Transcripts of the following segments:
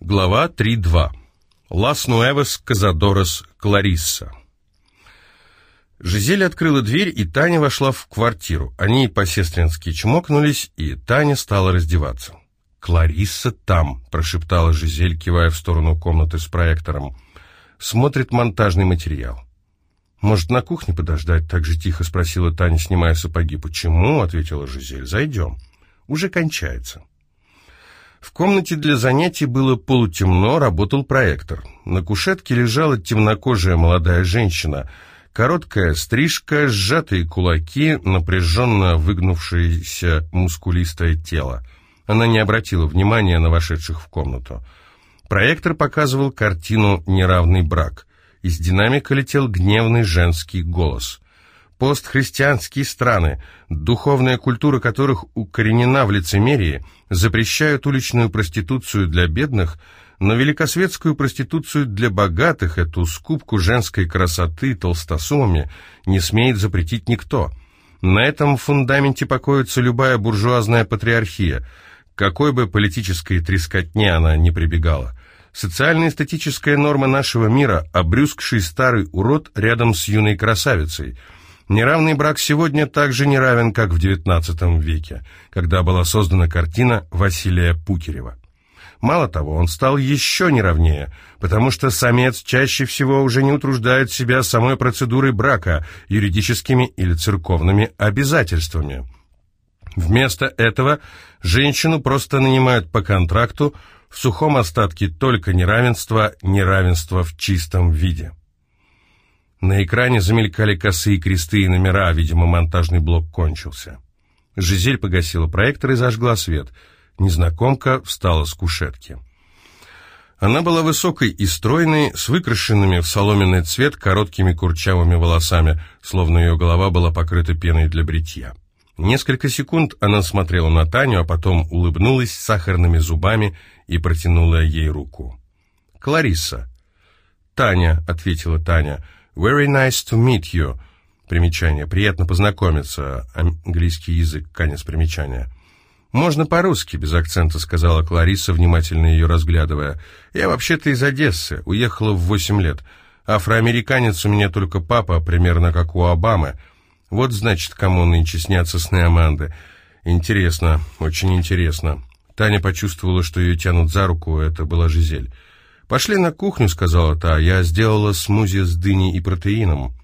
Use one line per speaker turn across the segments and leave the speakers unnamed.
Глава 3.2. Лас Нуэвес Казадорос Кларисса. Жизель открыла дверь, и Таня вошла в квартиру. Они по-сестрински чмокнулись, и Таня стала раздеваться. «Кларисса там», — прошептала Жизель, кивая в сторону комнаты с проектором. «Смотрит монтажный материал». «Может, на кухне подождать?» — так же тихо спросила Таня, снимая сапоги. «Почему?» — ответила Жизель. «Зайдем. Уже кончается». В комнате для занятий было полутемно, работал проектор. На кушетке лежала темнокожая молодая женщина. Короткая стрижка, сжатые кулаки, напряженно выгнувшееся мускулистое тело. Она не обратила внимания на вошедших в комнату. Проектор показывал картину «Неравный брак». Из динамика летел гневный женский голос – Постхристианские страны, духовная культура которых укоренена в лицемерии, запрещают уличную проституцию для бедных, но великосветскую проституцию для богатых, эту скупку женской красоты толстосумами, не смеет запретить никто. На этом фундаменте покоится любая буржуазная патриархия, какой бы политической трескотне она ни прибегала. Социально-эстетическая норма нашего мира – обрюзгший старый урод рядом с юной красавицей – Неравный брак сегодня также неравен, как в XIX веке, когда была создана картина Василия Пукерева. Мало того, он стал еще неравнее, потому что самец чаще всего уже не утруждает себя самой процедурой брака, юридическими или церковными обязательствами. Вместо этого женщину просто нанимают по контракту, в сухом остатке только неравенство, неравенство в чистом виде. На экране замелькали косые кресты и номера, видимо, монтажный блок кончился. Жизель погасила проектор и зажгла свет. Незнакомка встала с кушетки. Она была высокой и стройной, с выкрашенными в соломенный цвет короткими курчавыми волосами, словно ее голова была покрыта пеной для бритья. Несколько секунд она смотрела на Таню, а потом улыбнулась сахарными зубами и протянула ей руку. «Кларисса». «Таня», — ответила Таня, — Very nice to meet you. Примечание. Приятно познакомиться. Английский язык. Конец примечания. «Можно по-русски», — без акцента сказала Клариса, внимательно ее разглядывая. «Я вообще-то из Одессы, уехала в восемь лет. Афроамериканец у меня только папа, примерно как у Обамы. Вот, значит, кому нынче снятся сны Аманды. Интересно, очень интересно». Таня почувствовала, что ее тянут за руку, это была Жизель. «Пошли на кухню», — сказала та. «Я сделала смузи с дыней и протеином».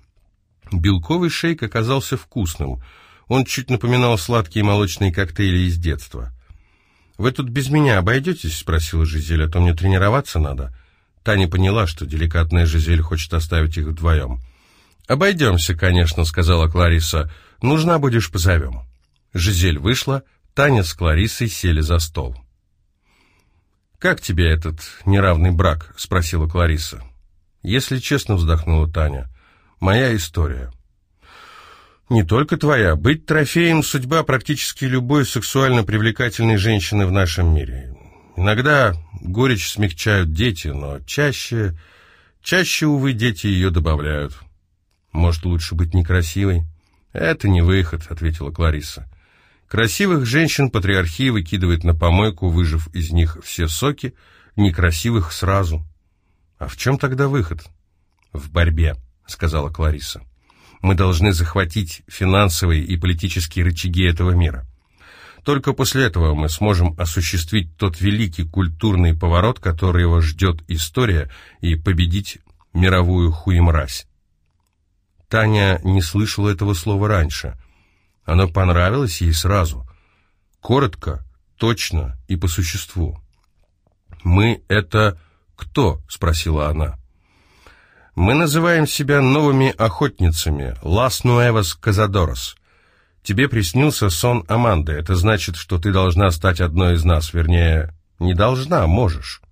Белковый шейк оказался вкусным. Он чуть напоминал сладкие молочные коктейли из детства. «Вы тут без меня обойдетесь?» — спросила Жизель, «а то мне тренироваться надо». Таня поняла, что деликатная Жизель хочет оставить их вдвоем. «Обойдемся, конечно», — сказала Клариса. «Нужна будешь, позовем». Жизель вышла, Таня с Кларисой сели за стол. «Как тебе этот неравный брак?» — спросила Клариса. «Если честно, вздохнула Таня, моя история». «Не только твоя. Быть трофеем — судьба практически любой сексуально привлекательной женщины в нашем мире. Иногда горечь смягчают дети, но чаще... Чаще, увы, дети ее добавляют. Может, лучше быть некрасивой?» «Это не выход», — ответила Клариса. Красивых женщин патриархия выкидывает на помойку, выжив из них все соки, некрасивых сразу. А в чем тогда выход? В борьбе, сказала Клариса. Мы должны захватить финансовые и политические рычаги этого мира. Только после этого мы сможем осуществить тот великий культурный поворот, который его ждет история, и победить мировую хуемразь. Таня не слышала этого слова раньше. Оно понравилось ей сразу. Коротко, точно и по существу. «Мы — это кто?» — спросила она. «Мы называем себя новыми охотницами, Лас Нуэвас Казадорос. Тебе приснился сон Аманды. Это значит, что ты должна стать одной из нас. Вернее, не должна, можешь».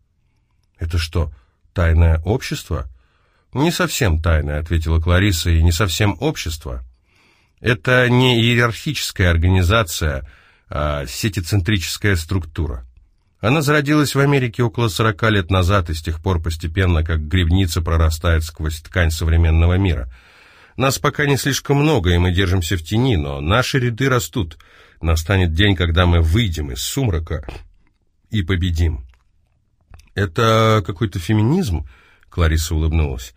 «Это что, тайное общество?» «Не совсем тайное», — ответила Клариса, — «и не совсем общество». Это не иерархическая организация, а сетицентрическая структура. Она зародилась в Америке около 40 лет назад и с тех пор постепенно, как грибница прорастает сквозь ткань современного мира. Нас пока не слишком много, и мы держимся в тени, но наши ряды растут. Настанет день, когда мы выйдем из сумрака и победим. «Это какой-то феминизм?» — Клариса улыбнулась.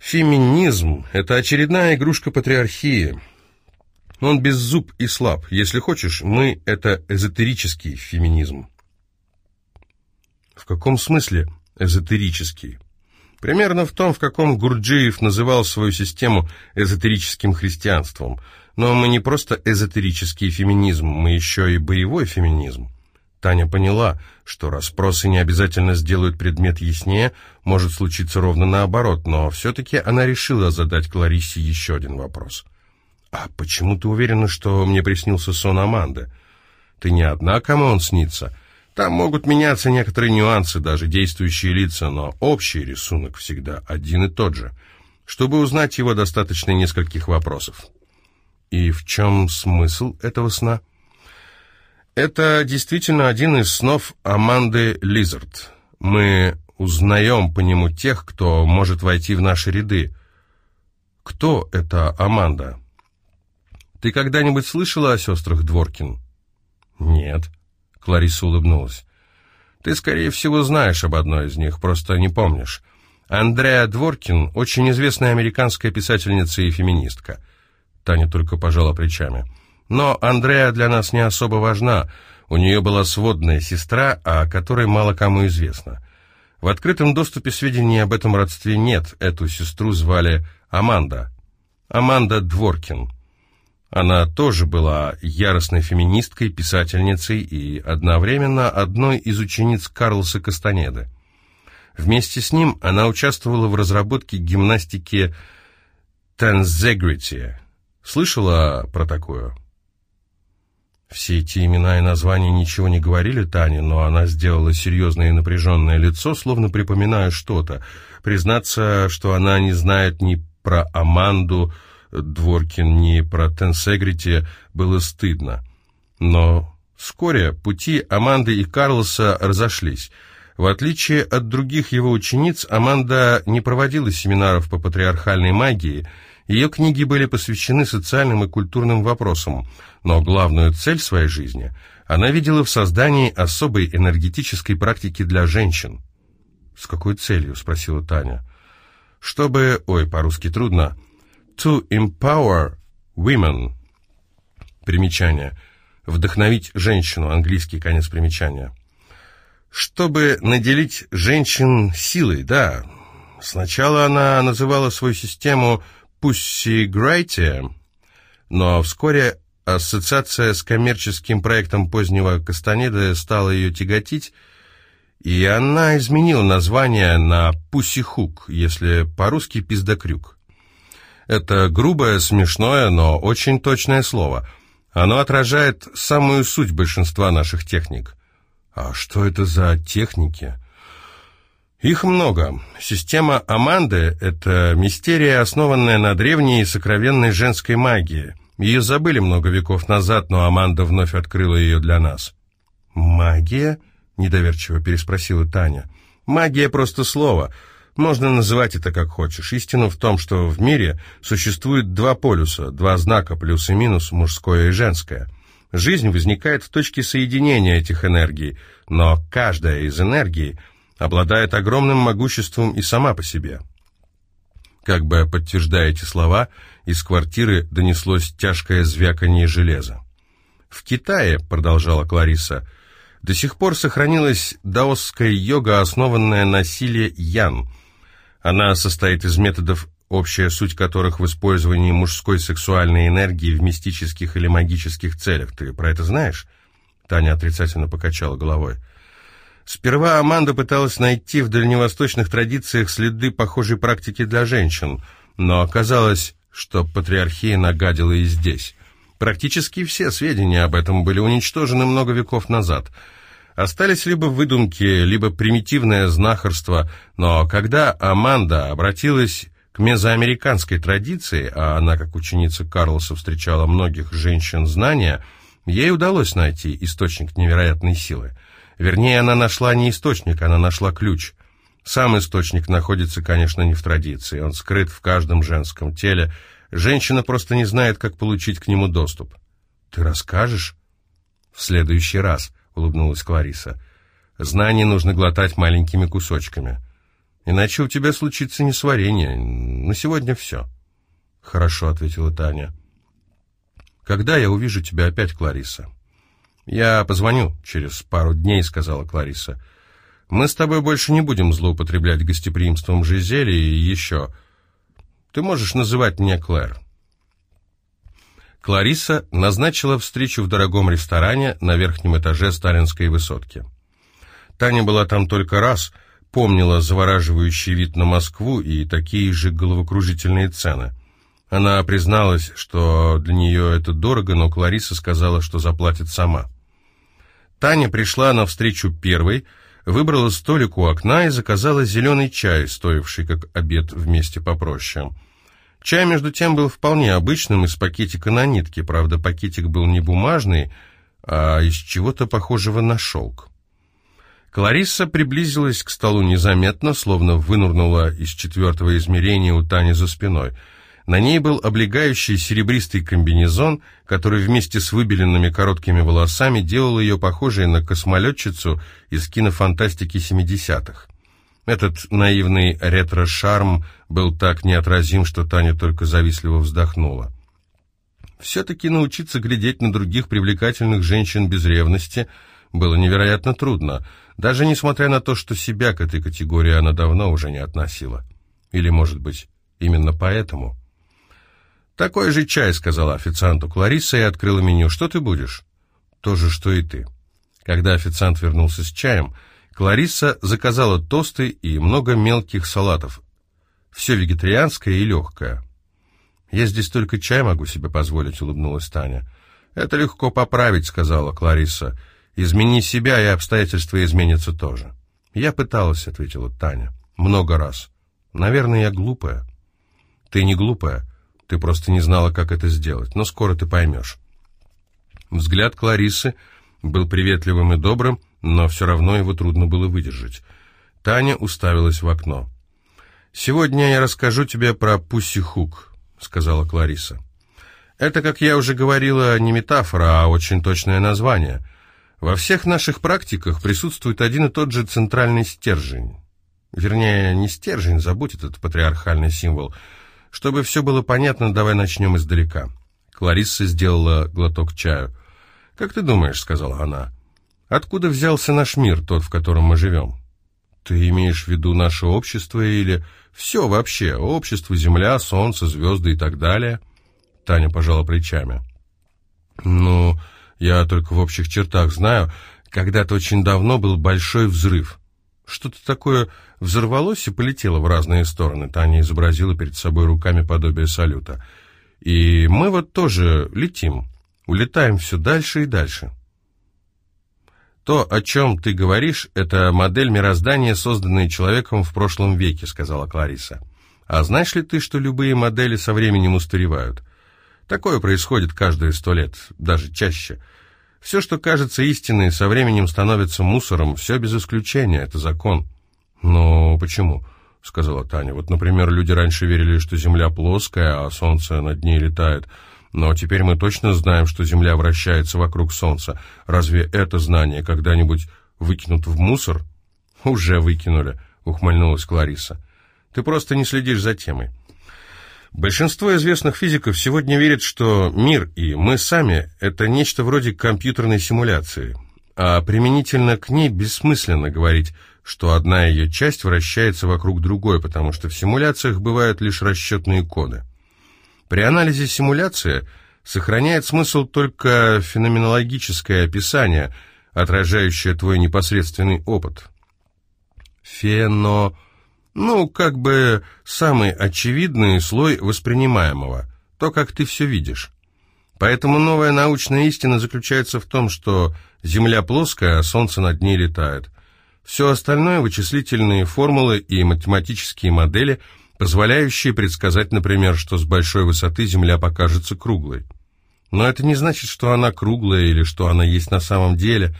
«Феминизм — это очередная игрушка патриархии. Он без зуб и слаб. Если хочешь, мы — это эзотерический феминизм». «В каком смысле эзотерический?» Примерно в том, в каком Гурджиев называл свою систему эзотерическим христианством. Но мы не просто эзотерический феминизм, мы еще и боевой феминизм. Таня поняла, что расспросы не обязательно сделают предмет яснее, может случиться ровно наоборот, но все-таки она решила задать Кларисе еще один вопрос. «А почему ты уверена, что мне приснился сон Аманды? Ты не одна, кому он снится?» Там могут меняться некоторые нюансы, даже действующие лица, но общий рисунок всегда один и тот же. Чтобы узнать его, достаточно нескольких вопросов. И в чем смысл этого сна? Это действительно один из снов Аманды Лизард. Мы узнаем по нему тех, кто может войти в наши ряды. Кто это Аманда? Ты когда-нибудь слышала о сестрах Дворкин? Нет. Клариса улыбнулась. «Ты, скорее всего, знаешь об одной из них, просто не помнишь. Андреа Дворкин — очень известная американская писательница и феминистка». Таня только пожала плечами. «Но Андреа для нас не особо важна. У нее была сводная сестра, о которой мало кому известно. В открытом доступе сведений об этом родстве нет. Эту сестру звали Аманда. Аманда Дворкин». Она тоже была яростной феминисткой, писательницей и одновременно одной из учениц Карлоса Кастанеды. Вместе с ним она участвовала в разработке гимнастики Тензегрити. Слышала про такое? Все эти имена и названия ничего не говорили Тане, но она сделала серьезное и напряженное лицо, словно припоминая что-то. Признаться, что она не знает ни про Аманду, Дворкин, ни про Тенсегрити было стыдно. Но вскоре пути Аманды и Карлоса разошлись. В отличие от других его учениц, Аманда не проводила семинаров по патриархальной магии, ее книги были посвящены социальным и культурным вопросам, но главную цель своей жизни она видела в создании особой энергетической практики для женщин. «С какой целью?» — спросила Таня. «Чтобы... Ой, по-русски трудно...» To empower women. Примечание. Вдохновить женщину. Английский конец примечания. Чтобы наделить женщин силой, да. Сначала она называла свою систему Pussy Грайте, но вскоре ассоциация с коммерческим проектом позднего Кастанеда стала ее тяготить, и она изменила название на Hook, если по-русски «пиздокрюк». Это грубое, смешное, но очень точное слово. Оно отражает самую суть большинства наших техник. А что это за техники? Их много. Система Аманды — это мистерия, основанная на древней и сокровенной женской магии. Ее забыли много веков назад, но Аманда вновь открыла ее для нас. «Магия?» — недоверчиво переспросила Таня. «Магия — просто слово». Можно называть это как хочешь. Истина в том, что в мире существует два полюса, два знака, плюс и минус, мужское и женское. Жизнь возникает в точке соединения этих энергий, но каждая из энергий обладает огромным могуществом и сама по себе. Как бы подтверждая эти слова, из квартиры донеслось тяжкое звяканье железа. «В Китае», — продолжала Клариса, — «до сих пор сохранилась даосская йога, основанная на силе ян — она состоит из методов, общая суть которых в использовании мужской сексуальной энергии в мистических или магических целях. Ты про это знаешь?» Таня отрицательно покачала головой. Сперва Аманда пыталась найти в дальневосточных традициях следы похожей практики для женщин, но оказалось, что патриархия нагадила и здесь. Практически все сведения об этом были уничтожены много веков назад – Остались либо выдумки, либо примитивное знахарство, но когда Аманда обратилась к мезоамериканской традиции, а она, как ученица Карлоса, встречала многих женщин знания, ей удалось найти источник невероятной силы. Вернее, она нашла не источник, она нашла ключ. Сам источник находится, конечно, не в традиции, он скрыт в каждом женском теле. Женщина просто не знает, как получить к нему доступ. «Ты расскажешь?» «В следующий раз», — улыбнулась Клариса. Знания нужно глотать маленькими кусочками. Иначе у тебя случится несварение. На сегодня все. Хорошо, ответила Таня. Когда я увижу тебя опять, Клариса? Я позвоню через пару дней, сказала Клариса. Мы с тобой больше не будем злоупотреблять гостеприимством Жизели и еще. Ты можешь называть меня Клэр. Клариса назначила встречу в дорогом ресторане на верхнем этаже сталинской высотки. Таня была там только раз, помнила завораживающий вид на Москву и такие же головокружительные цены. Она призналась, что для нее это дорого, но Клариса сказала, что заплатит сама. Таня пришла на встречу первой, выбрала столик у окна и заказала зеленый чай, стоивший как обед вместе попроще. Чай, между тем, был вполне обычным, из пакетика на нитке, правда, пакетик был не бумажный, а из чего-то похожего на шелк. Кларисса приблизилась к столу незаметно, словно вынурнула из четвертого измерения у Тани за спиной. На ней был облегающий серебристый комбинезон, который вместе с выбеленными короткими волосами делал ее похожей на космолетчицу из кинофантастики 70-х. Этот наивный ретро-шарм был так неотразим, что Таня только завистливо вздохнула. Все-таки научиться глядеть на других привлекательных женщин без ревности было невероятно трудно, даже несмотря на то, что себя к этой категории она давно уже не относила. Или, может быть, именно поэтому? «Такой же чай», — сказала официанту Клариса и открыла меню. «Что ты будешь?» «То же, что и ты». Когда официант вернулся с чаем, Клариса заказала тосты и много мелких салатов. Все вегетарианское и легкое. «Я здесь только чай могу себе позволить», — улыбнулась Таня. «Это легко поправить», — сказала Клариса. «Измени себя, и обстоятельства изменятся тоже». «Я пыталась», — ответила Таня. «Много раз. Наверное, я глупая». «Ты не глупая. Ты просто не знала, как это сделать. Но скоро ты поймешь». Взгляд Кларисы был приветливым и добрым, но все равно его трудно было выдержать. Таня уставилась в окно. «Сегодня я расскажу тебе про Пусси Хук», — сказала Клариса. «Это, как я уже говорила, не метафора, а очень точное название. Во всех наших практиках присутствует один и тот же центральный стержень. Вернее, не стержень, забудь этот патриархальный символ. Чтобы все было понятно, давай начнем издалека». Клариса сделала глоток чаю. «Как ты думаешь?» — сказала она. Откуда взялся наш мир, тот, в котором мы живем? Ты имеешь в виду наше общество или все вообще, общество, земля, солнце, звезды и так далее? Таня пожала плечами. Ну, я только в общих чертах знаю, когда-то очень давно был большой взрыв. Что-то такое взорвалось и полетело в разные стороны. Таня изобразила перед собой руками подобие салюта. И мы вот тоже летим, улетаем все дальше и дальше. «То, о чем ты говоришь, это модель мироздания, созданная человеком в прошлом веке», — сказала Клариса. «А знаешь ли ты, что любые модели со временем устаревают? Такое происходит каждые сто лет, даже чаще. Все, что кажется истиной, со временем становится мусором, все без исключения, это закон». «Но почему?» — сказала Таня. «Вот, например, люди раньше верили, что Земля плоская, а Солнце над ней летает». Но теперь мы точно знаем, что Земля вращается вокруг Солнца. Разве это знание когда-нибудь выкинут в мусор? Уже выкинули, ухмыльнулась Клариса. Ты просто не следишь за темой. Большинство известных физиков сегодня верят, что мир и мы сами — это нечто вроде компьютерной симуляции, а применительно к ней бессмысленно говорить, что одна ее часть вращается вокруг другой, потому что в симуляциях бывают лишь расчетные коды. При анализе симуляции сохраняет смысл только феноменологическое описание, отражающее твой непосредственный опыт. Фено... Ну, как бы самый очевидный слой воспринимаемого, то, как ты все видишь. Поэтому новая научная истина заключается в том, что Земля плоская, а Солнце над ней летает. Все остальное – вычислительные формулы и математические модели – позволяющие предсказать, например, что с большой высоты Земля покажется круглой. Но это не значит, что она круглая или что она есть на самом деле.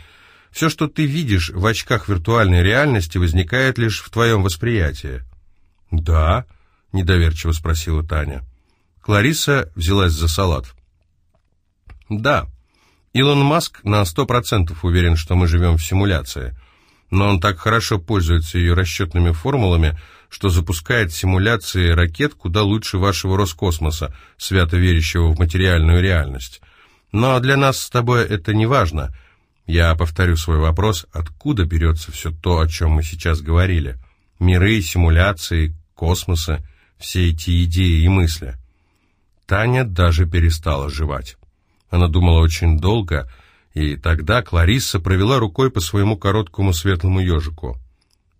Все, что ты видишь в очках виртуальной реальности, возникает лишь в твоем восприятии. «Да?» — недоверчиво спросила Таня. Клариса взялась за салат. «Да. Илон Маск на сто процентов уверен, что мы живем в симуляции. но он так хорошо пользуется ее расчетными формулами, что запускает симуляции ракет куда лучше вашего Роскосмоса, свято верящего в материальную реальность. Но для нас с тобой это не важно. Я повторю свой вопрос, откуда берется все то, о чем мы сейчас говорили? Миры, симуляции, космосы, все эти идеи и мысли. Таня даже перестала жевать. Она думала очень долго, и тогда Кларисса провела рукой по своему короткому светлому ежику.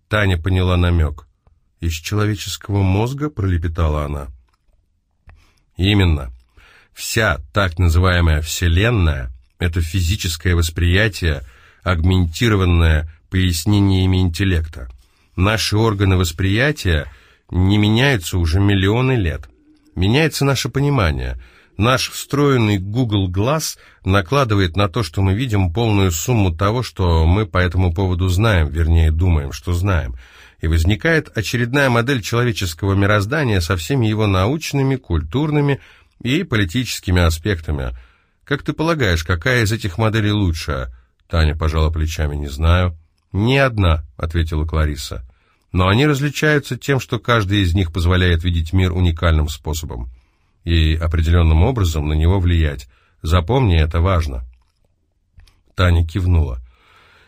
Таня поняла намек. «Из человеческого мозга?» — пролепетала она. «Именно. Вся так называемая Вселенная — это физическое восприятие, агментированное пояснениями интеллекта. Наши органы восприятия не меняются уже миллионы лет. Меняется наше понимание. Наш встроенный Google Glass накладывает на то, что мы видим, полную сумму того, что мы по этому поводу знаем, вернее, думаем, что знаем. И возникает очередная модель человеческого мироздания со всеми его научными, культурными и политическими аспектами. Как ты полагаешь, какая из этих моделей лучшая? Таня пожала плечами, не знаю. «Ни одна», — ответила Клариса но они различаются тем, что каждый из них позволяет видеть мир уникальным способом и определенным образом на него влиять. Запомни, это важно. Таня кивнула.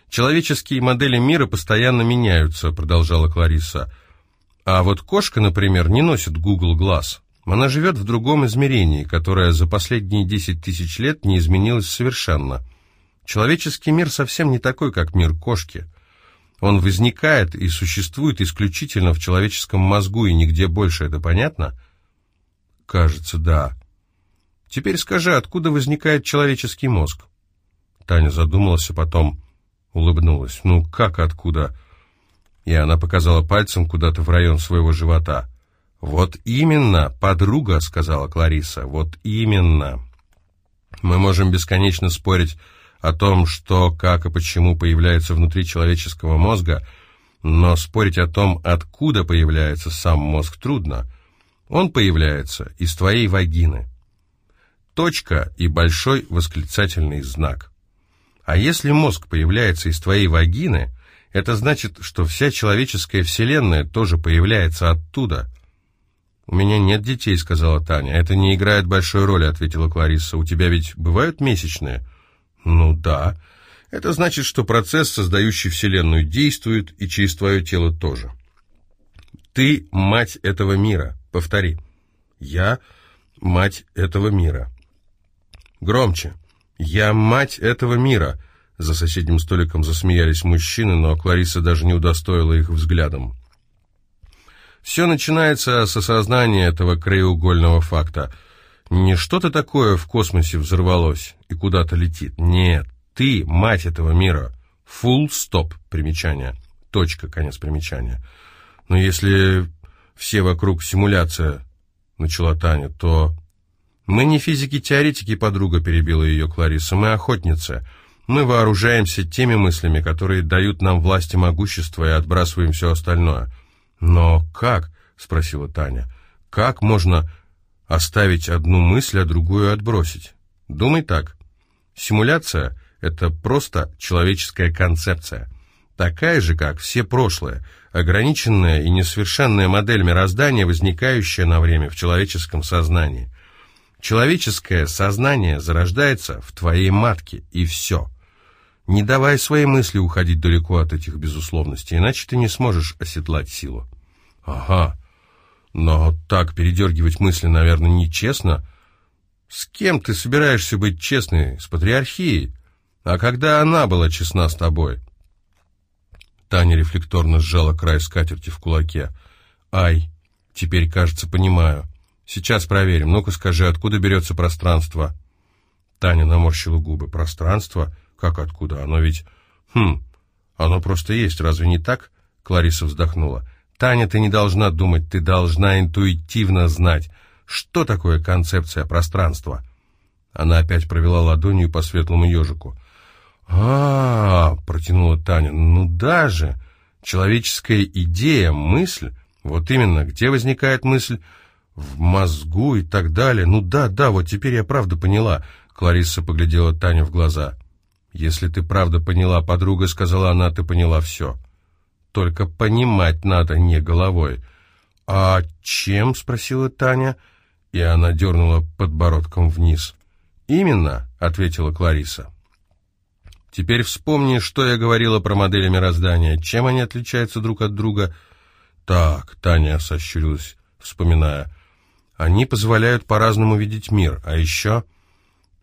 «Человеческие модели мира постоянно меняются», — продолжала Клариса. «А вот кошка, например, не носит Google Glass. Она живет в другом измерении, которое за последние десять тысяч лет не изменилось совершенно. Человеческий мир совсем не такой, как мир кошки». Он возникает и существует исключительно в человеческом мозгу и нигде больше, это понятно? Кажется, да. Теперь скажи, откуда возникает человеческий мозг? Таня задумалась, а потом улыбнулась. Ну, как откуда? И она показала пальцем куда-то в район своего живота. «Вот именно, подруга», — сказала Клариса, — «вот именно». Мы можем бесконечно спорить о том, что, как и почему появляется внутри человеческого мозга, но спорить о том, откуда появляется сам мозг, трудно. Он появляется из твоей вагины. Точка и большой восклицательный знак. А если мозг появляется из твоей вагины, это значит, что вся человеческая вселенная тоже появляется оттуда. «У меня нет детей», — сказала Таня. «Это не играет большой роли», — ответила Клариса. «У тебя ведь бывают месячные?» Ну да. Это значит, что процесс, создающий Вселенную, действует и через твое тело тоже. Ты мать этого мира. Повтори. Я мать этого мира. Громче. Я мать этого мира. За соседним столиком засмеялись мужчины, но Клариса даже не удостоила их взглядом. Все начинается с осознания этого краеугольного факта – не что-то такое в космосе взорвалось и куда-то летит. Нет, ты мать этого мира. Full стоп примечание. Точка, конец примечания. Но если все вокруг симуляция, начала Таня, то... Мы не физики-теоретики, подруга, перебила ее Клариса, мы охотницы. Мы вооружаемся теми мыслями, которые дают нам власть и могущество, и отбрасываем все остальное. Но как? Спросила Таня. Как можно Оставить одну мысль, а другую отбросить. Думай так. Симуляция — это просто человеческая концепция. Такая же, как все прошлое, ограниченная и несовершенная модель мироздания, возникающая на время в человеческом сознании. Человеческое сознание зарождается в твоей матке, и все. Не давай своей мысли уходить далеко от этих безусловностей, иначе ты не сможешь оседлать силу. Ага, но так передергивать мысли, наверное, нечестно. С кем ты собираешься быть честной? С патриархией? А когда она была честна с тобой? Таня рефлекторно сжала край скатерти в кулаке. Ай, теперь, кажется, понимаю. Сейчас проверим. Ну-ка скажи, откуда берется пространство? Таня наморщила губы. Пространство? Как откуда? Оно ведь... Хм, оно просто есть, разве не так? Клариса вздохнула. Таня, ты не должна думать, ты должна интуитивно знать, что такое концепция пространства. Она опять провела ладонью по светлому ежику. а, -а, -а протянула Таня, ну даже человеческая идея, мысль, вот именно, где возникает мысль, в мозгу и так далее. Ну да, да, вот теперь я правда поняла. Кларисса поглядела Таню в глаза. «Если ты правда поняла, подруга», — сказала она, — «ты поняла все». «Только понимать надо не головой». «А чем?» — спросила Таня, и она дернула подбородком вниз. «Именно», — ответила Клариса. «Теперь вспомни, что я говорила про модели мироздания. Чем они отличаются друг от друга?» «Так», — Таня сощурилась, вспоминая, — «они позволяют по-разному видеть мир, а еще...»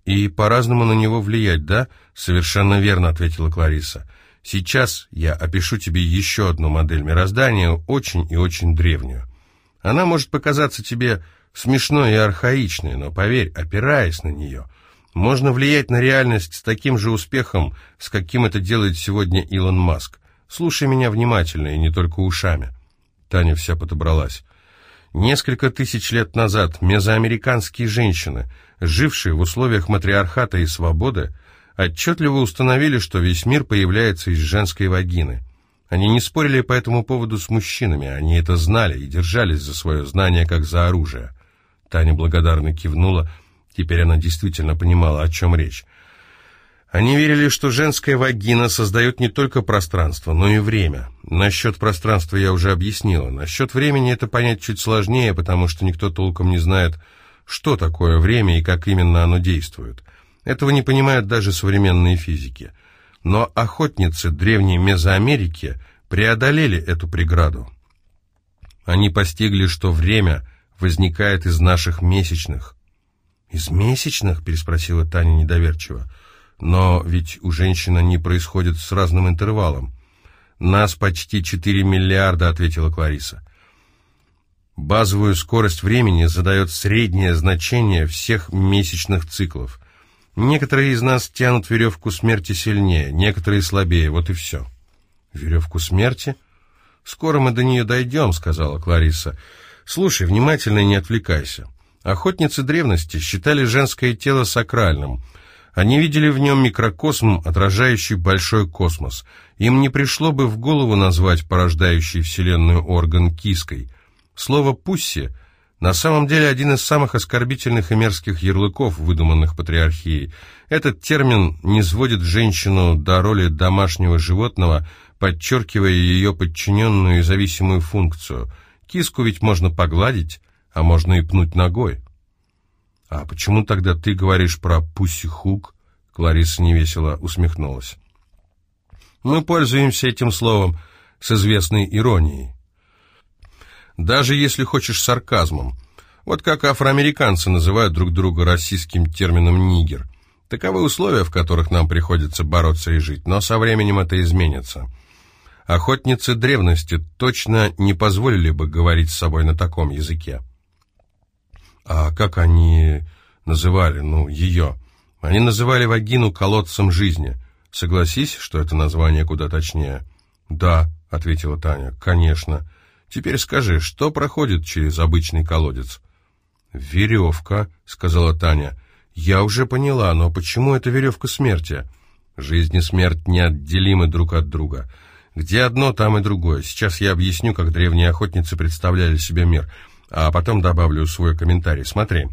«И по-разному на него влиять, да?» «Совершенно верно», — ответила Клариса. «Сейчас я опишу тебе еще одну модель мироздания, очень и очень древнюю. Она может показаться тебе смешной и архаичной, но, поверь, опираясь на нее, можно влиять на реальность с таким же успехом, с каким это делает сегодня Илон Маск. Слушай меня внимательно и не только ушами». Таня вся подобралась. Несколько тысяч лет назад мезоамериканские женщины, жившие в условиях матриархата и свободы, отчетливо установили, что весь мир появляется из женской вагины. Они не спорили по этому поводу с мужчинами, они это знали и держались за свое знание, как за оружие. Таня благодарно кивнула, теперь она действительно понимала, о чем речь. Они верили, что женская вагина создает не только пространство, но и время. Насчет пространства я уже объяснила. Насчет времени это понять чуть сложнее, потому что никто толком не знает, что такое время и как именно оно действует. Этого не понимают даже современные физики. Но охотницы древней Мезоамерики преодолели эту преграду. Они постигли, что время возникает из наших месячных. «Из месячных?» – переспросила Таня недоверчиво. Но ведь у женщин они происходят с разным интервалом. «Нас почти 4 миллиарда», — ответила Клариса. Базовую скорость времени задает среднее значение всех месячных циклов. Некоторые из нас тянут веревку смерти сильнее, некоторые слабее, вот и все. «Веревку смерти?» «Скоро мы до нее дойдем», — сказала Клариса. «Слушай внимательно и не отвлекайся. Охотницы древности считали женское тело сакральным — они видели в нем микрокосм, отражающий большой космос. Им не пришло бы в голову назвать порождающий Вселенную орган киской. Слово «пусси» на самом деле один из самых оскорбительных и мерзких ярлыков, выдуманных патриархией. Этот термин не сводит женщину до роли домашнего животного, подчеркивая ее подчиненную и зависимую функцию. Киску ведь можно погладить, а можно и пнуть ногой. «А почему тогда ты говоришь про пусси-хук?» Клариса невесело усмехнулась. «Мы пользуемся этим словом с известной иронией. Даже если хочешь сарказмом. Вот как афроамериканцы называют друг друга российским термином «нигер». Таковы условия, в которых нам приходится бороться и жить, но со временем это изменится. Охотницы древности точно не позволили бы говорить с собой на таком языке. А как они называли, ну, ее? Они называли вагину колодцем жизни. Согласись, что это название куда точнее. Да, ответила Таня, конечно. Теперь скажи, что проходит через обычный колодец? Веревка, сказала Таня. Я уже поняла, но почему это веревка смерти? Жизнь и смерть неотделимы друг от друга. Где одно, там и другое. Сейчас я объясню, как древние охотницы представляли себе мир а потом добавлю свой комментарий. Смотри.